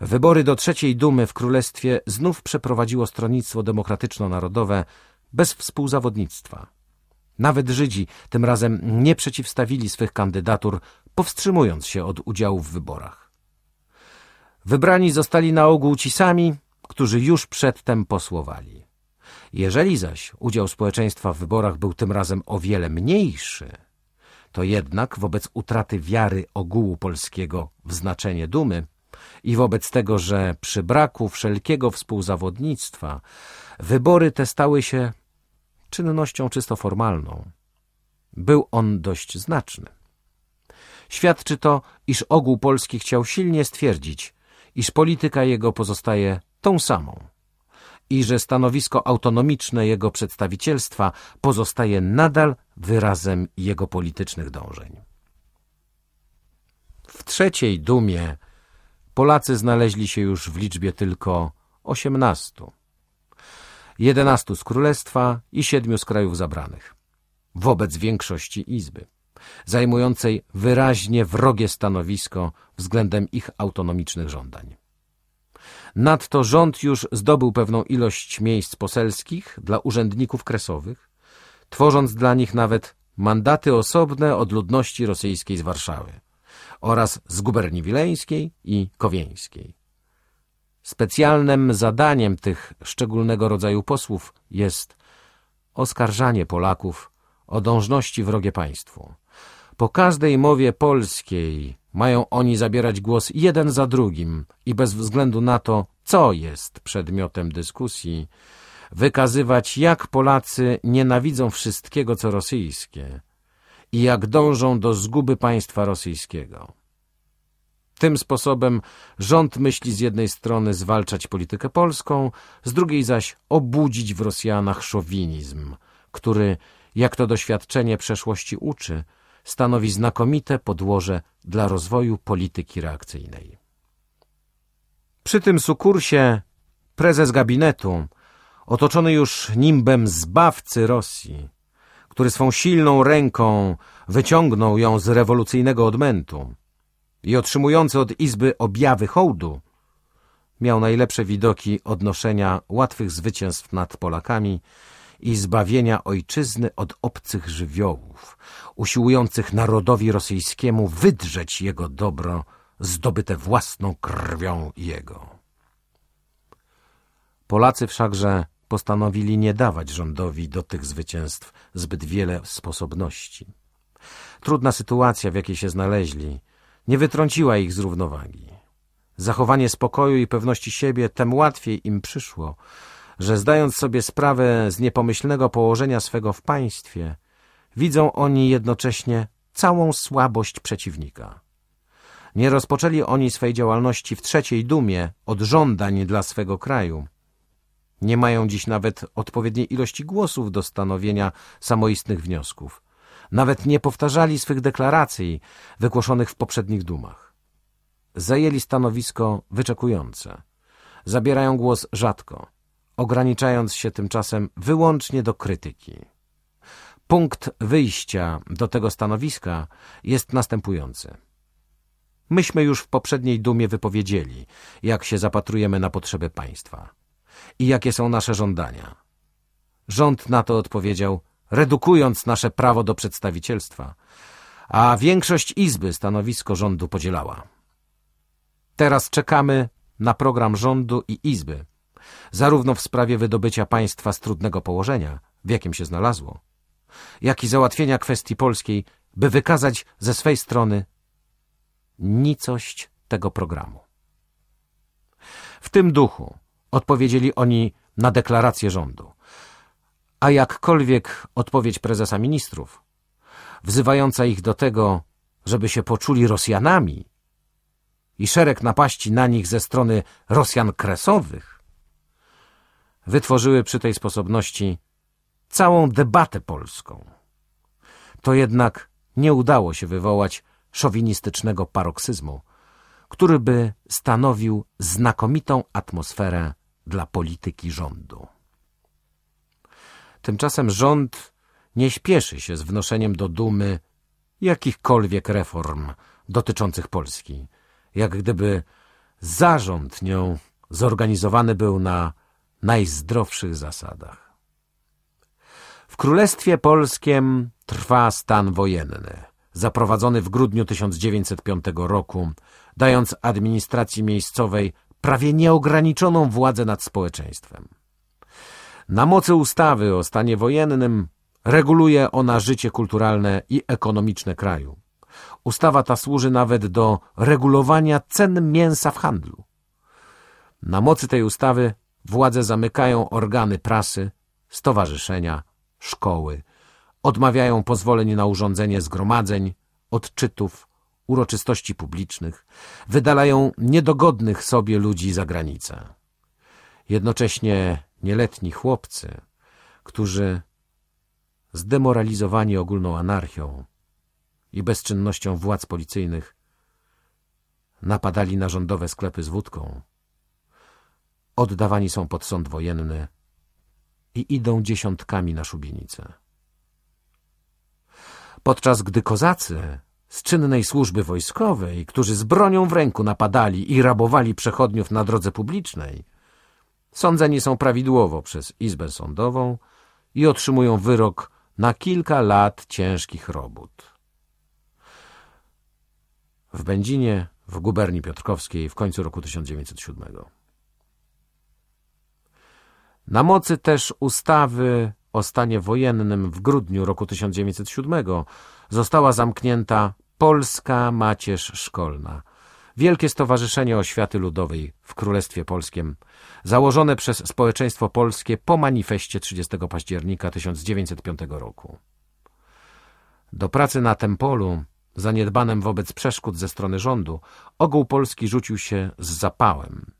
Wybory do trzeciej dumy w królestwie znów przeprowadziło stronnictwo demokratyczno-narodowe bez współzawodnictwa. Nawet Żydzi tym razem nie przeciwstawili swych kandydatur, powstrzymując się od udziału w wyborach. Wybrani zostali na ogół ci sami, którzy już przedtem posłowali. Jeżeli zaś udział społeczeństwa w wyborach był tym razem o wiele mniejszy, to jednak wobec utraty wiary ogółu polskiego w znaczenie dumy i wobec tego, że przy braku wszelkiego współzawodnictwa wybory te stały się czynnością czysto formalną, był on dość znaczny. Świadczy to, iż ogół polski chciał silnie stwierdzić, iż polityka jego pozostaje tą samą i że stanowisko autonomiczne jego przedstawicielstwa pozostaje nadal wyrazem jego politycznych dążeń. W trzeciej dumie Polacy znaleźli się już w liczbie tylko osiemnastu. Jedenastu z królestwa i siedmiu z krajów zabranych. Wobec większości izby, zajmującej wyraźnie wrogie stanowisko względem ich autonomicznych żądań. Nadto rząd już zdobył pewną ilość miejsc poselskich dla urzędników kresowych, tworząc dla nich nawet mandaty osobne od ludności rosyjskiej z Warszawy oraz z guberni wileńskiej i kowieńskiej. Specjalnym zadaniem tych szczególnego rodzaju posłów jest oskarżanie Polaków o dążności wrogie państwu. Po każdej mowie polskiej mają oni zabierać głos jeden za drugim i bez względu na to, co jest przedmiotem dyskusji, wykazywać, jak Polacy nienawidzą wszystkiego, co rosyjskie i jak dążą do zguby państwa rosyjskiego. Tym sposobem rząd myśli z jednej strony zwalczać politykę polską, z drugiej zaś obudzić w Rosjanach szowinizm, który, jak to doświadczenie przeszłości uczy, stanowi znakomite podłoże dla rozwoju polityki reakcyjnej. Przy tym sukursie prezes gabinetu, otoczony już nimbem zbawcy Rosji, który swą silną ręką wyciągnął ją z rewolucyjnego odmętu i otrzymujący od Izby objawy hołdu, miał najlepsze widoki odnoszenia łatwych zwycięstw nad Polakami i zbawienia ojczyzny od obcych żywiołów, usiłujących narodowi rosyjskiemu wydrzeć jego dobro zdobyte własną krwią jego. Polacy wszakże postanowili nie dawać rządowi do tych zwycięstw zbyt wiele sposobności. Trudna sytuacja, w jakiej się znaleźli, nie wytrąciła ich z równowagi. Zachowanie spokoju i pewności siebie tem łatwiej im przyszło, że zdając sobie sprawę z niepomyślnego położenia swego w państwie, widzą oni jednocześnie całą słabość przeciwnika. Nie rozpoczęli oni swej działalności w trzeciej dumie od żądań dla swego kraju. Nie mają dziś nawet odpowiedniej ilości głosów do stanowienia samoistnych wniosków. Nawet nie powtarzali swych deklaracji wygłoszonych w poprzednich dumach. Zajęli stanowisko wyczekujące. Zabierają głos rzadko, ograniczając się tymczasem wyłącznie do krytyki. Punkt wyjścia do tego stanowiska jest następujący. Myśmy już w poprzedniej dumie wypowiedzieli, jak się zapatrujemy na potrzeby państwa i jakie są nasze żądania. Rząd na to odpowiedział, redukując nasze prawo do przedstawicielstwa, a większość Izby stanowisko rządu podzielała. Teraz czekamy na program rządu i Izby, zarówno w sprawie wydobycia państwa z trudnego położenia, w jakim się znalazło, jak i załatwienia kwestii polskiej, by wykazać ze swej strony nicość tego programu. W tym duchu odpowiedzieli oni na deklarację rządu, a jakkolwiek odpowiedź prezesa ministrów, wzywająca ich do tego, żeby się poczuli Rosjanami i szereg napaści na nich ze strony Rosjan kresowych, wytworzyły przy tej sposobności całą debatę polską. To jednak nie udało się wywołać szowinistycznego paroksyzmu, który by stanowił znakomitą atmosferę dla polityki rządu. Tymczasem rząd nie śpieszy się z wnoszeniem do dumy jakichkolwiek reform dotyczących Polski, jak gdyby zarząd nią zorganizowany był na najzdrowszych zasadach. W Królestwie Polskim trwa stan wojenny, zaprowadzony w grudniu 1905 roku, dając administracji miejscowej prawie nieograniczoną władzę nad społeczeństwem. Na mocy ustawy o stanie wojennym reguluje ona życie kulturalne i ekonomiczne kraju. Ustawa ta służy nawet do regulowania cen mięsa w handlu. Na mocy tej ustawy władze zamykają organy prasy, stowarzyszenia, szkoły, odmawiają pozwoleń na urządzenie zgromadzeń, odczytów, uroczystości publicznych, wydalają niedogodnych sobie ludzi za granicę. Jednocześnie nieletni chłopcy, którzy zdemoralizowani ogólną anarchią i bezczynnością władz policyjnych napadali na rządowe sklepy z wódką, oddawani są pod sąd wojenny i idą dziesiątkami na szubienicę. Podczas gdy kozacy z czynnej służby wojskowej, którzy z bronią w ręku napadali i rabowali przechodniów na drodze publicznej, sądzeni są prawidłowo przez Izbę Sądową i otrzymują wyrok na kilka lat ciężkich robót. W Będzinie, w guberni piotrkowskiej w końcu roku 1907. Na mocy też ustawy o stanie wojennym w grudniu roku 1907 została zamknięta Polska Macierz Szkolna, wielkie stowarzyszenie oświaty ludowej w Królestwie Polskim, założone przez społeczeństwo polskie po manifestie 30 października 1905 roku. Do pracy na tym polu, zaniedbanym wobec przeszkód ze strony rządu, ogół Polski rzucił się z zapałem.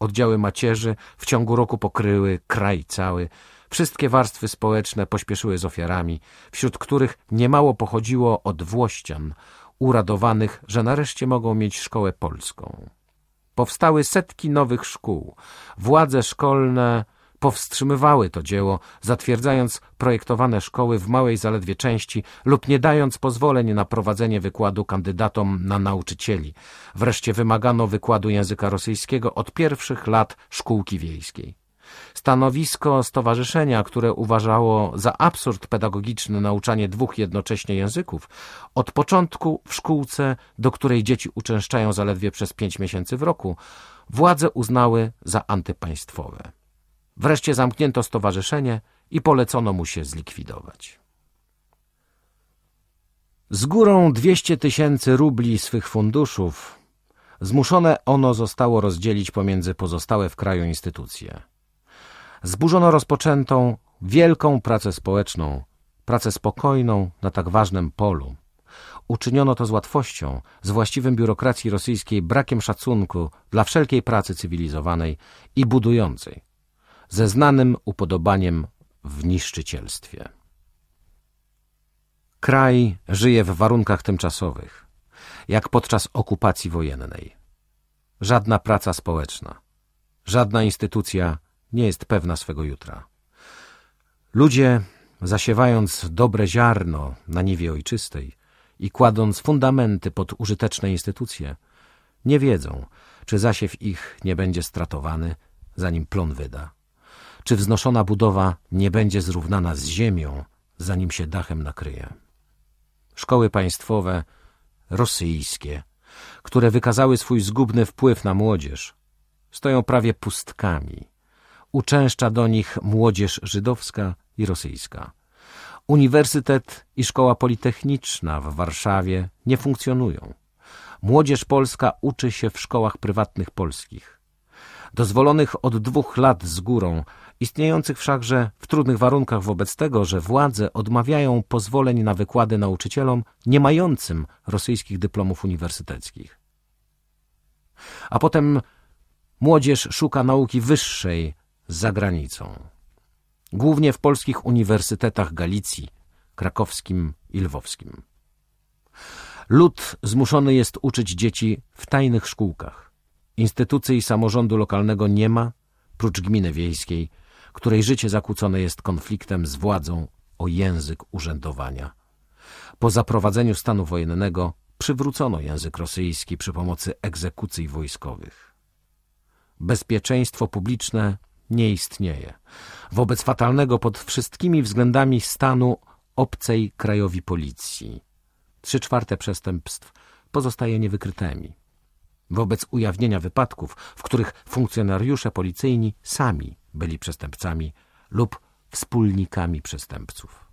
Oddziały macierzy w ciągu roku pokryły kraj cały, Wszystkie warstwy społeczne pośpieszyły z ofiarami, wśród których niemało pochodziło od Włościan, uradowanych, że nareszcie mogą mieć szkołę polską. Powstały setki nowych szkół. Władze szkolne powstrzymywały to dzieło, zatwierdzając projektowane szkoły w małej zaledwie części lub nie dając pozwoleń na prowadzenie wykładu kandydatom na nauczycieli. Wreszcie wymagano wykładu języka rosyjskiego od pierwszych lat szkółki wiejskiej. Stanowisko stowarzyszenia, które uważało za absurd pedagogiczny nauczanie dwóch jednocześnie języków, od początku w szkółce, do której dzieci uczęszczają zaledwie przez pięć miesięcy w roku, władze uznały za antypaństwowe. Wreszcie zamknięto stowarzyszenie i polecono mu się zlikwidować. Z górą 200 tysięcy rubli swych funduszów zmuszone ono zostało rozdzielić pomiędzy pozostałe w kraju instytucje – zburzono rozpoczętą wielką pracę społeczną, pracę spokojną na tak ważnym polu. Uczyniono to z łatwością, z właściwym biurokracji rosyjskiej brakiem szacunku dla wszelkiej pracy cywilizowanej i budującej, ze znanym upodobaniem w niszczycielstwie. Kraj żyje w warunkach tymczasowych, jak podczas okupacji wojennej. Żadna praca społeczna, żadna instytucja nie jest pewna swego jutra. Ludzie, zasiewając dobre ziarno na niwie ojczystej i kładąc fundamenty pod użyteczne instytucje, nie wiedzą, czy zasiew ich nie będzie stratowany, zanim plon wyda, czy wznoszona budowa nie będzie zrównana z ziemią, zanim się dachem nakryje. Szkoły państwowe, rosyjskie, które wykazały swój zgubny wpływ na młodzież, stoją prawie pustkami, uczęszcza do nich młodzież żydowska i rosyjska. Uniwersytet i szkoła politechniczna w Warszawie nie funkcjonują. Młodzież polska uczy się w szkołach prywatnych polskich. Dozwolonych od dwóch lat z górą, istniejących wszakże w trudnych warunkach wobec tego, że władze odmawiają pozwoleń na wykłady nauczycielom nie mającym rosyjskich dyplomów uniwersyteckich. A potem młodzież szuka nauki wyższej za granicą. Głównie w polskich uniwersytetach Galicji, krakowskim i lwowskim. Lud zmuszony jest uczyć dzieci w tajnych szkółkach. Instytucji samorządu lokalnego nie ma, prócz gminy wiejskiej, której życie zakłócone jest konfliktem z władzą o język urzędowania. Po zaprowadzeniu stanu wojennego przywrócono język rosyjski przy pomocy egzekucji wojskowych. bezpieczeństwo publiczne nie istnieje. Wobec fatalnego pod wszystkimi względami stanu obcej krajowi policji. Trzy czwarte przestępstw pozostaje niewykrytymi. Wobec ujawnienia wypadków, w których funkcjonariusze policyjni sami byli przestępcami lub wspólnikami przestępców.